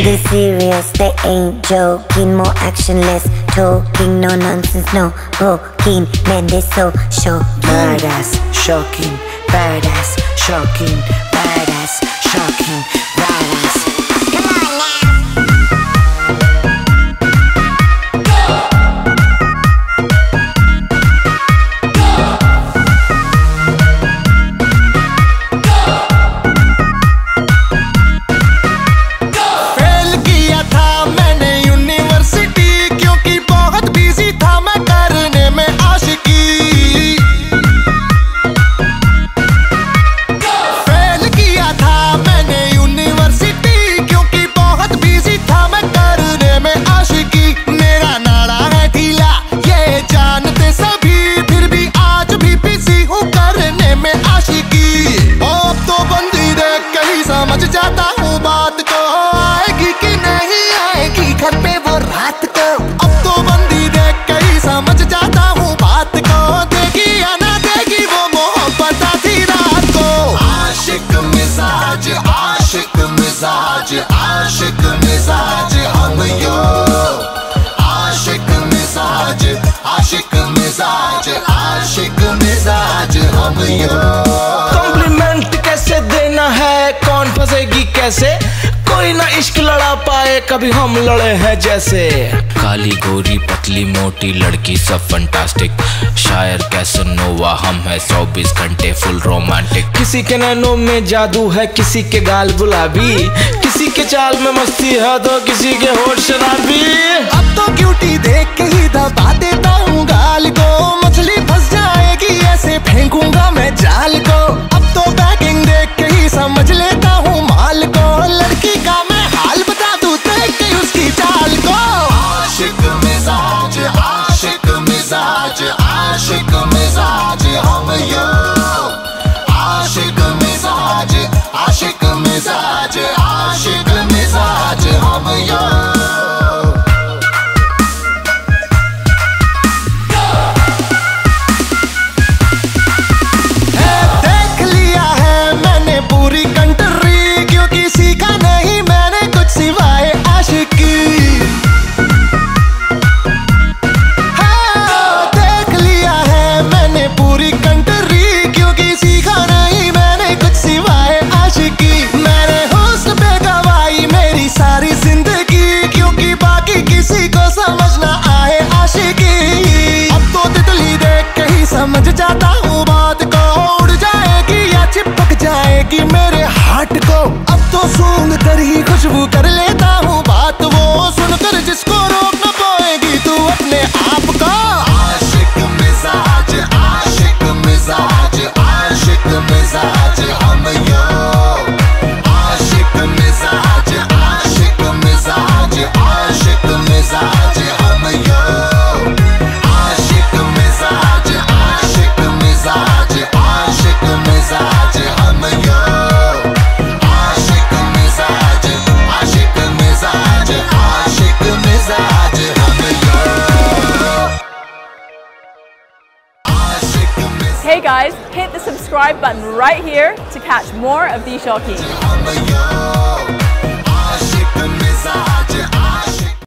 They're serious, they ain't joking More actionless talking No nonsense, no poking Man, they're so shocking Badass, shocking Badass, shocking Badass, shocking mizacı aşık mizacı anlıyor Aşık mizacı aşık mizacı aşık mizacı anlıyor Kompliment कैसे देना है कौन फंसेगी कैसे कोई ना इश्क लड़ा पाए कभी हम लड़े हैं जैसे काली गोरी पतली मोटी लड़की सब फंटास्टिक शायर कैसे नोवा हम है 24 घंटे फुल रोमांटिक किसी के नैनों में जादू है किसी के गाल गुलाबी किसी के चाल में मस्ती है तो किसी के होश शराबी अब तो क्यूटी देख के ही दबा देता हूँ के मेरे हार्ट को अब तो सूंघ कर ही खुशबू कर लेता हूँ बात वो सुनकर जिसको Hey guys, hit the subscribe button right here to catch more of these Shocking.